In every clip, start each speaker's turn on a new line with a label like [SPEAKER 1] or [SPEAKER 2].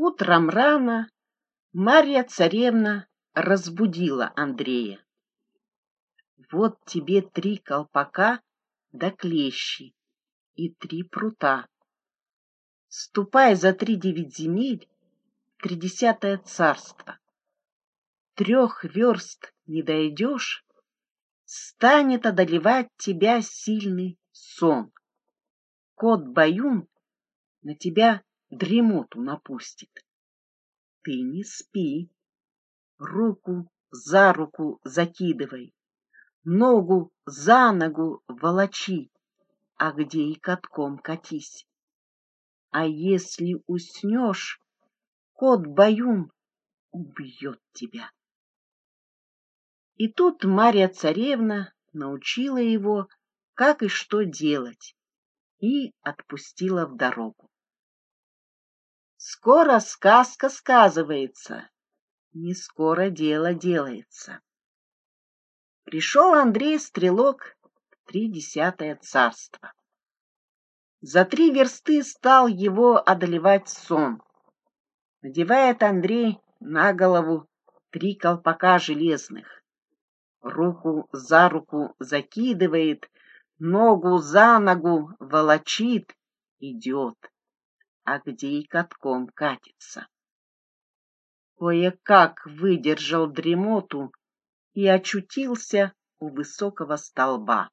[SPEAKER 1] Утром рано Марья царевна разбудила Андрея. Вот тебе три колпака да клещи и три прута. Ступай за три девять земель, тридесятое царство. Трех верст не дойдешь, станет одолевать тебя сильный сон. Кот Баюн на тебя дремоту напустит. Ты не спи, руку за руку закидывай, ногу за ногу волочи, а где и катком катись. А если уснешь, кот Баюн убьет тебя. И тут Марья царевна научила его, как и что делать, и отпустила в дорогу. Скоро сказка сказывается, не скоро дело делается. Пришел Андрей Стрелок в тридесятое царство. За три версты стал его одолевать сон. Надевает Андрей на голову три колпака железных. Руку за руку закидывает, ногу за ногу волочит, идет, а где и катком катится. Кое-как выдержал дремоту и очутился у высокого столба.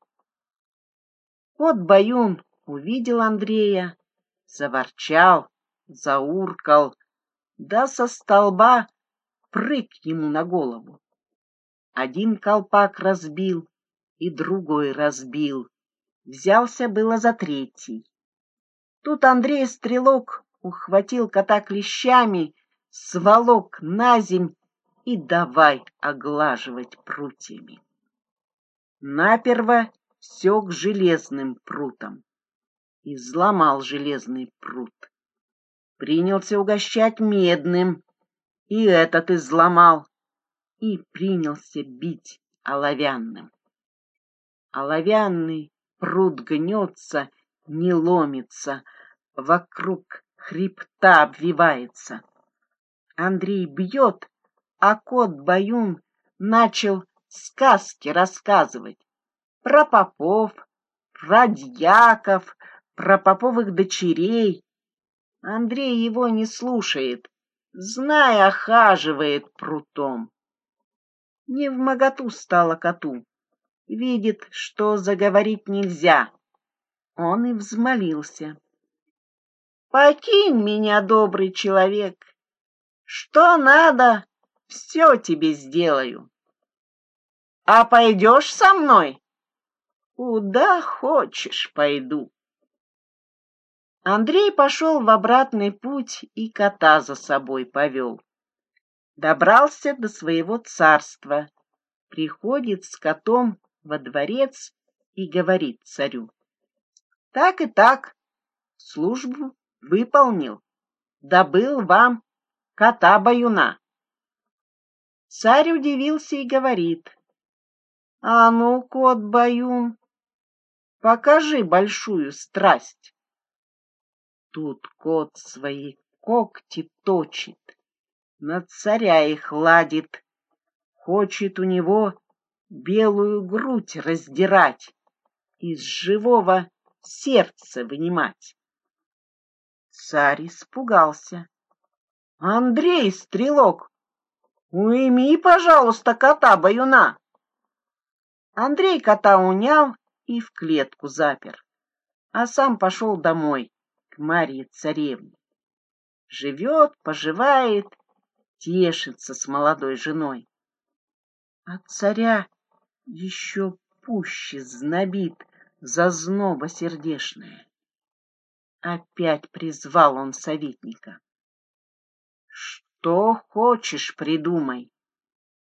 [SPEAKER 1] Кот Баюн увидел Андрея, заворчал, зауркал, да со столба прыг ему на голову. Один колпак разбил и другой разбил, взялся было за третий. Тут Андрей Стрелок ухватил кота клещами сволок на земь и давай оглаживать прутьями. Наперво сёк железным прутом, и взломал железный прут. Принялся угощать медным, и этот изломал, и принялся бить оловянным. Оловянный пруд гнется, не ломится, вокруг хребта обвивается. Андрей бьет, а кот Баюн начал сказки рассказывать про попов, про дьяков, про поповых дочерей. Андрей его не слушает, зная, охаживает прутом. Не в моготу стало коту, видит, что заговорить нельзя. Он и взмолился. «Покинь меня, добрый человек, что надо, все тебе сделаю. А пойдешь со мной? Куда хочешь, пойду. Андрей пошел в обратный путь и кота за собой повел. Добрался до своего царства, приходит с котом во дворец и говорит царю. Так и так, службу выполнил, добыл вам кота-баюна. Царь удивился и говорит, «А ну, кот-баюн, покажи большую страсть». Тут кот свои когти точит, на царя их ладит, хочет у него белую грудь раздирать, из живого сердца вынимать. Царь испугался Андрей, стрелок, уйми, пожалуйста, кота-баюна. Андрей кота унял и в клетку запер, а сам пошел домой, к Марье царевне. Живет, поживает, тешится с молодой женой. А царя еще пуще знобит зазноба сердешная. Опять призвал он советника. Что хочешь, придумай.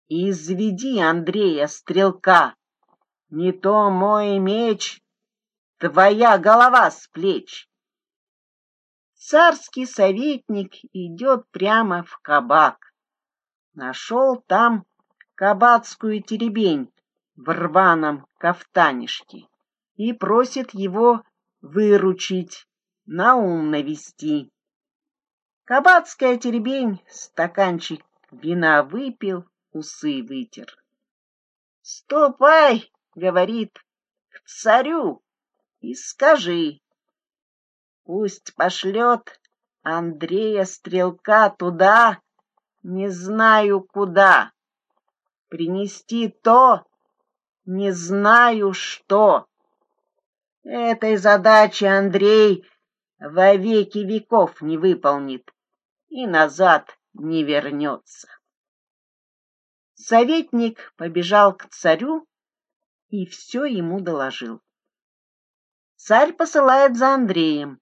[SPEAKER 1] Изведи Андрея стрелка. Не то мой меч, твоя голова с плеч. Царский советник идет прямо в кабак. Нашел там кабацкую теребень в рваном кафтанишке и просит его выручить, на ум навести. Кабацкая теребень стаканчик вина выпил, усы вытер. «Ступай, — говорит, — к царю и скажи, пусть пошлет Андрея Стрелка туда, не знаю куда, принести то, не знаю что. Этой задачи Андрей во веки веков не выполнит и назад не вернется. Советник побежал к царю и все ему доложил. Царь посылает за Андреем.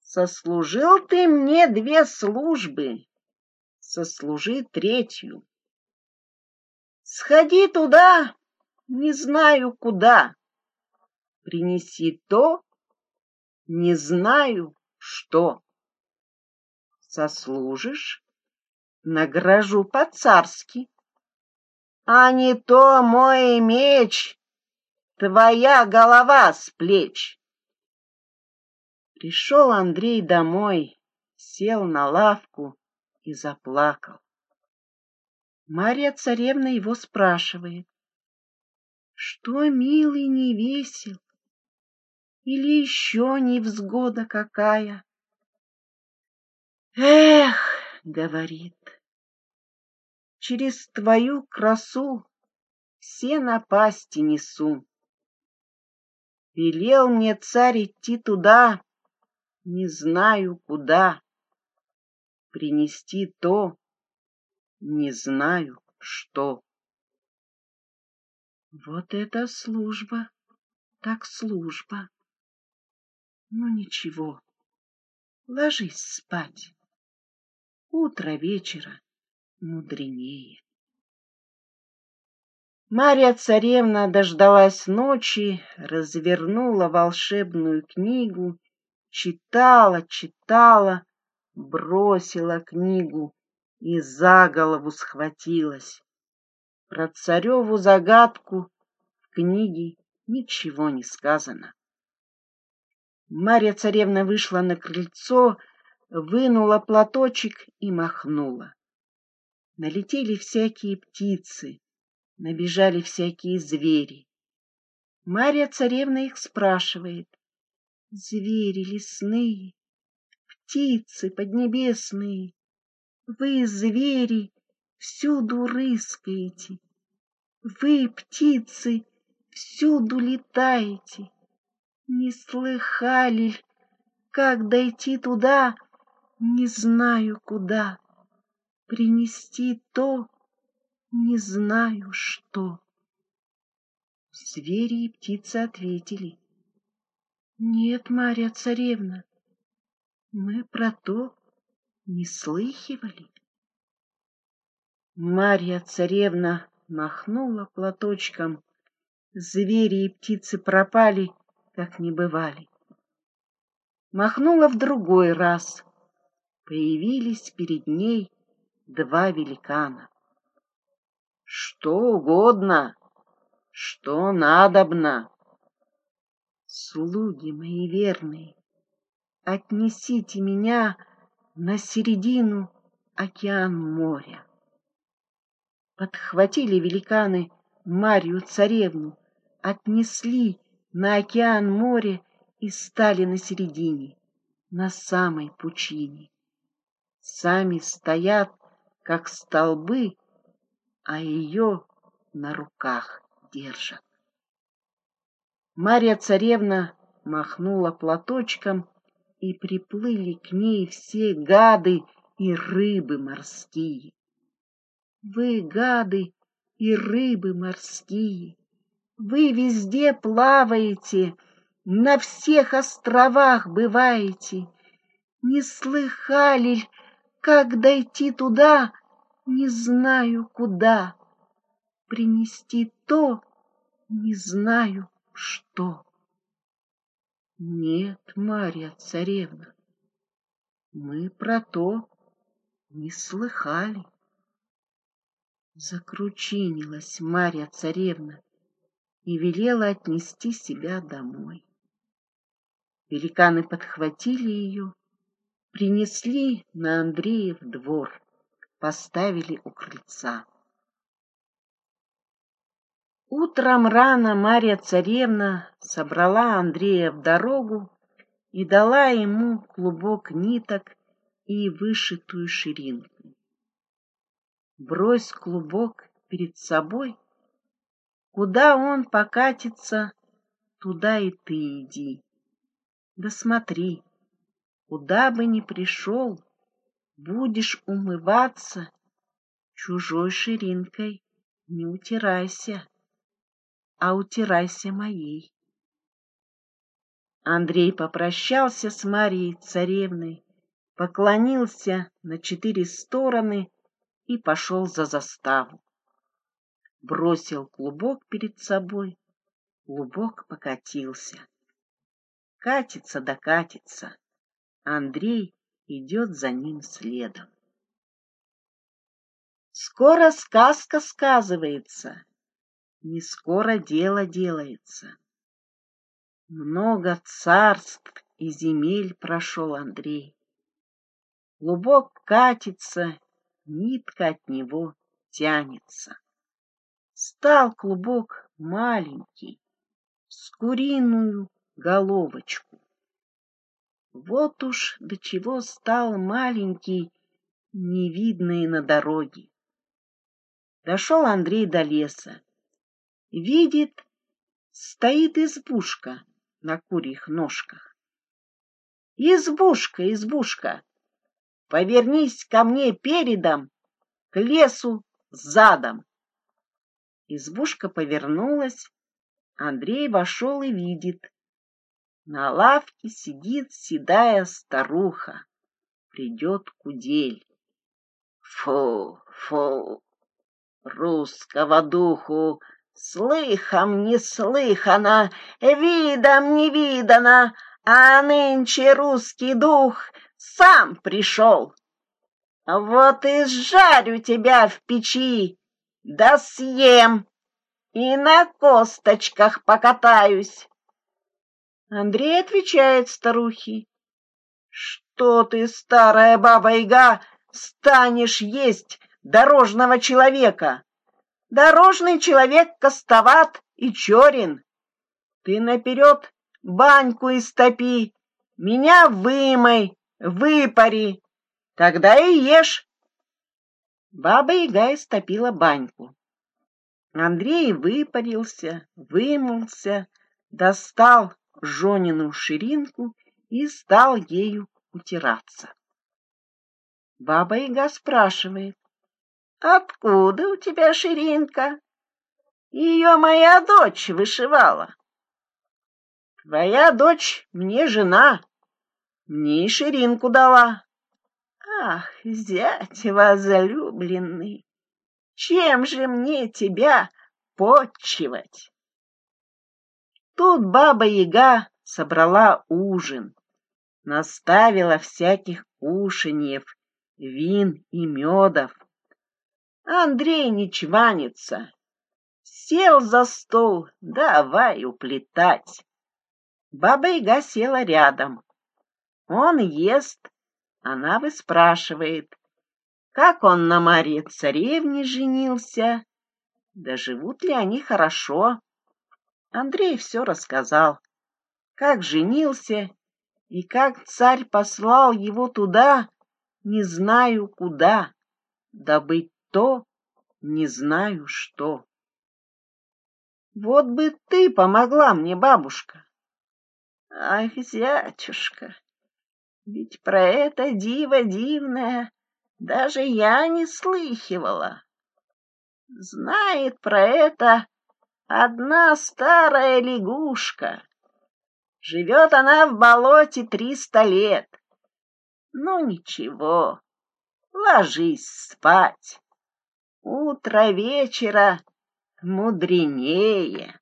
[SPEAKER 1] Сослужил ты мне две службы, сослужи третью. Сходи туда, не знаю куда, принеси то, не знаю что. Сослужишь, награжу по-царски. А не то мой меч, твоя голова с плеч. Пришел Андрей домой, сел на лавку и заплакал. Марья царевна его спрашивает, что, милый, не весел? Или еще невзгода какая? Эх, говорит, через твою красу все напасти несу. Велел мне царь идти туда, не знаю куда, принести то, не знаю что. Вот это служба, так служба. Ну ничего, ложись спать. Утро вечера мудренее. Марья царевна дождалась ночи, развернула волшебную книгу, читала, читала, бросила книгу и за голову схватилась. Про цареву загадку в книге ничего не сказано. Марья царевна вышла на крыльцо, вынула платочек и махнула. Налетели всякие птицы, набежали всякие звери. Марья царевна их спрашивает. Звери лесные, птицы поднебесные, вы, звери, всюду рыскаете, вы, птицы, всюду летаете. Не слыхали как дойти туда, не знаю куда, принести то, не знаю что. Звери и птицы ответили. Нет, Марья царевна, мы про то не слыхивали. Марья царевна махнула платочком. Звери и птицы пропали, как не бывали. Махнула в другой раз. Появились перед ней два великана. Что угодно, что надобно. Слуги мои верные, отнесите меня на середину океан моря. Подхватили великаны Марью царевну, отнесли на океан море и стали на середине, на самой пучине. Сами стоят, как столбы, а ее на руках держат. Марья царевна махнула платочком и приплыли к ней все гады и рыбы морские. Вы, гады и рыбы морские, вы везде плаваете, на всех островах бываете. Не слыхали как дойти туда, не знаю куда. Принести то, не знаю что. Нет, Марья царевна, мы про то не слыхали. Закручинилась Марья царевна и велела отнести себя домой. Великаны подхватили ее, Принесли на Андреев двор, поставили у крыльца. Утром рано Марья царевна собрала Андрея в дорогу и дала ему клубок ниток и вышитую ширинку. Брось клубок перед собой, куда он покатится, туда и ты иди. Да смотри, куда бы ни пришел, будешь умываться, чужой ширинкой не утирайся, а утирайся моей. Андрей попрощался с Марией царевной, поклонился на четыре стороны и пошел за заставу. Бросил клубок перед собой, клубок покатился. Катится да катится. Андрей идет за ним следом. Скоро сказка сказывается, не скоро дело делается. Много царств и земель прошел Андрей. Клубок катится, нитка от него тянется. Стал клубок маленький, с куриную головочку. Вот уж до чего стал маленький, невидный на дороге. Дошел Андрей до леса. Видит, стоит избушка на курьих ножках. Избушка, избушка, повернись ко мне передом, к лесу задом. Избушка повернулась, Андрей вошел и видит, на лавке сидит седая старуха. Придет кудель. Фу, фу, русского духу, слыхом не слыхано, видом не видано, а нынче русский дух сам пришел. Вот и сжарю тебя в печи, да съем, и на косточках покатаюсь. Андрей отвечает старухе. Что ты, старая баба-яга, станешь есть дорожного человека? Дорожный человек костоват и черен. Ты наперед баньку истопи, меня вымой, выпари, тогда и ешь. Баба-яга истопила баньку. Андрей выпарился, вымылся, достал Жонину ширинку и стал ею утираться. Баба-яга спрашивает, «Откуда у тебя ширинка?» «Ее моя дочь вышивала». «Твоя дочь мне жена, мне и ширинку дала». «Ах, зять возлюбленный, чем же мне тебя почивать?» Тут баба-яга собрала ужин, наставила всяких кушаньев, вин и медов. Андрей не чванится, сел за стол, давай уплетать. Баба-яга села рядом. Он ест, она выспрашивает, как он на Марье царевне женился, да живут ли они хорошо. Андрей все рассказал, как женился и как царь послал его туда, не знаю куда, добыть то, не знаю что. Вот бы ты помогла мне, бабушка. Ах, зятюшка, ведь про это диво дивное даже я не слыхивала. Знает про это Одна старая лягушка. Живет она в болоте триста лет. Ну, ничего, ложись спать. Утро вечера мудренее.